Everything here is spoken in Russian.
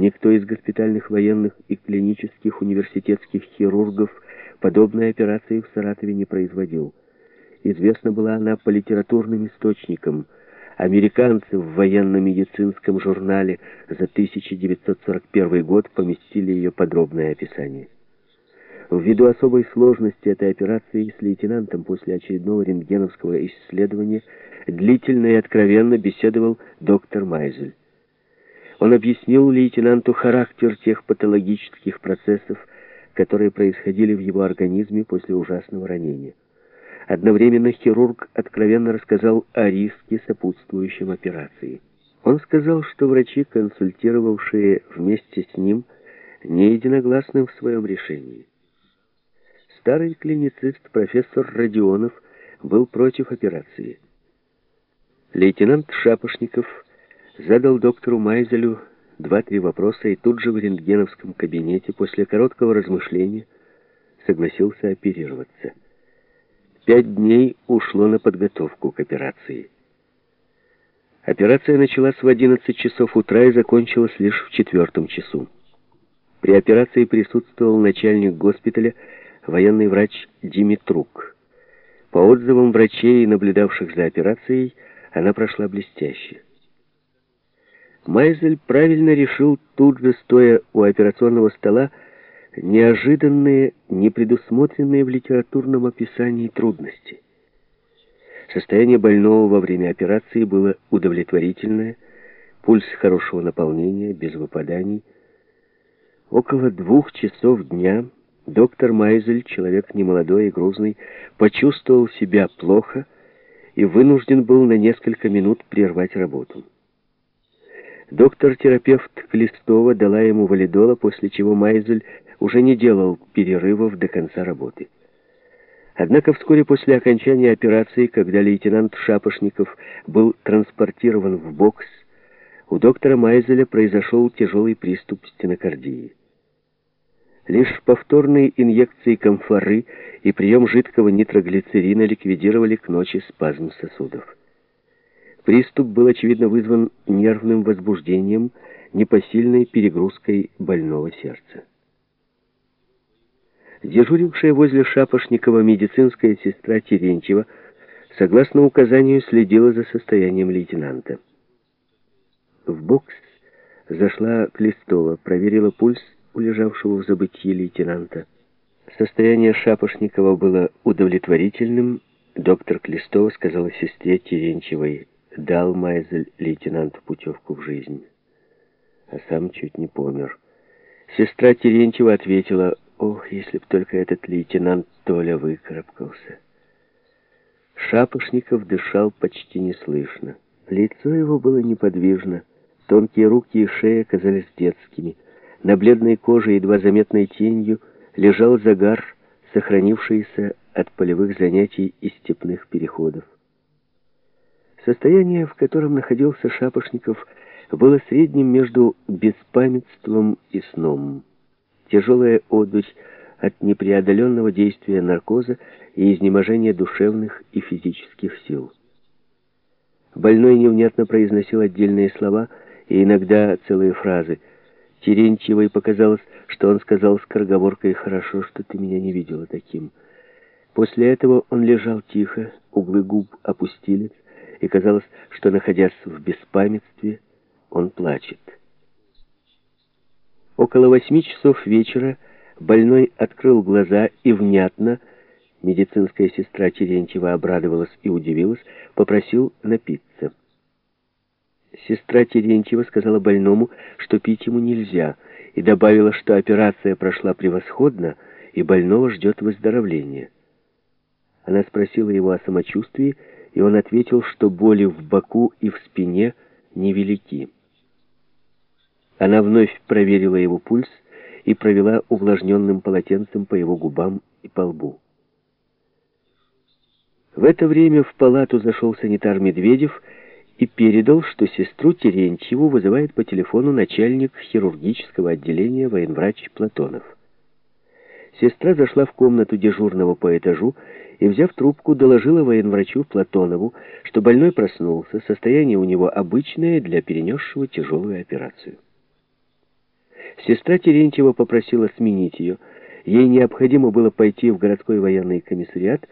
Никто из госпитальных военных и клинических университетских хирургов подобной операции в Саратове не производил. Известна была она по литературным источникам. Американцы в военно-медицинском журнале за 1941 год поместили ее подробное описание. Ввиду особой сложности этой операции с лейтенантом после очередного рентгеновского исследования длительно и откровенно беседовал доктор Майзель. Он объяснил лейтенанту характер тех патологических процессов, которые происходили в его организме после ужасного ранения. Одновременно хирург откровенно рассказал о риске, сопутствующем операции. Он сказал, что врачи, консультировавшие вместе с ним, не единогласны в своем решении. Старый клиницист профессор Родионов был против операции. Лейтенант Шапошников задал доктору Майзелю два-три вопроса и тут же в рентгеновском кабинете после короткого размышления согласился оперироваться. Пять дней ушло на подготовку к операции. Операция началась в 11 часов утра и закончилась лишь в четвертом часу. При операции присутствовал начальник госпиталя военный врач Димитрук. По отзывам врачей, наблюдавших за операцией, она прошла блестяще. Майзель правильно решил тут же, стоя у операционного стола, неожиданные, непредусмотренные в литературном описании трудности. Состояние больного во время операции было удовлетворительное, пульс хорошего наполнения, без выпаданий. Около двух часов дня Доктор Майзель, человек немолодой и грузный, почувствовал себя плохо и вынужден был на несколько минут прервать работу. Доктор-терапевт Клистова дала ему валидола, после чего Майзель уже не делал перерывов до конца работы. Однако вскоре после окончания операции, когда лейтенант Шапошников был транспортирован в бокс, у доктора Майзеля произошел тяжелый приступ стенокардии. Лишь повторные инъекции комфоры и прием жидкого нитроглицерина ликвидировали к ночи спазм сосудов. Приступ был, очевидно, вызван нервным возбуждением, непосильной перегрузкой больного сердца. Дежурившая возле Шапошникова медицинская сестра Терентьева, согласно указанию, следила за состоянием лейтенанта. В бокс зашла Клестова, проверила пульс у лежавшего в забытии лейтенанта. Состояние Шапошникова было удовлетворительным. Доктор Клестова сказала сестре Терентьевой, дал Майзель лейтенанту путевку в жизнь, а сам чуть не помер. Сестра Терентьева ответила, ох, если б только этот лейтенант Толя выкарабкался. Шапошников дышал почти неслышно. Лицо его было неподвижно, тонкие руки и шея казались детскими — на бледной коже, едва заметной тенью, лежал загар, сохранившийся от полевых занятий и степных переходов. Состояние, в котором находился Шапошников, было средним между беспамятством и сном. Тяжелая одурь от непреодоленного действия наркоза и изнеможения душевных и физических сил. Больной невнятно произносил отдельные слова и иногда целые фразы – Терентьевой показалось, что он сказал скороговоркой «Хорошо, что ты меня не видела таким». После этого он лежал тихо, углы губ опустились, и казалось, что, находясь в беспамятстве, он плачет. Около восьми часов вечера больной открыл глаза и внятно, медицинская сестра Терентьева обрадовалась и удивилась, попросил напиться. Сестра Терентьева сказала больному, что пить ему нельзя, и добавила, что операция прошла превосходно, и больного ждет выздоровления. Она спросила его о самочувствии, и он ответил, что боли в боку и в спине невелики. Она вновь проверила его пульс и провела увлажненным полотенцем по его губам и по лбу. В это время в палату зашел санитар Медведев и передал, что сестру Терентьеву вызывает по телефону начальник хирургического отделения военврач Платонов. Сестра зашла в комнату дежурного по этажу и, взяв трубку, доложила военврачу Платонову, что больной проснулся, состояние у него обычное для перенесшего тяжелую операцию. Сестра Терентьева попросила сменить ее. Ей необходимо было пойти в городской военный комиссариат,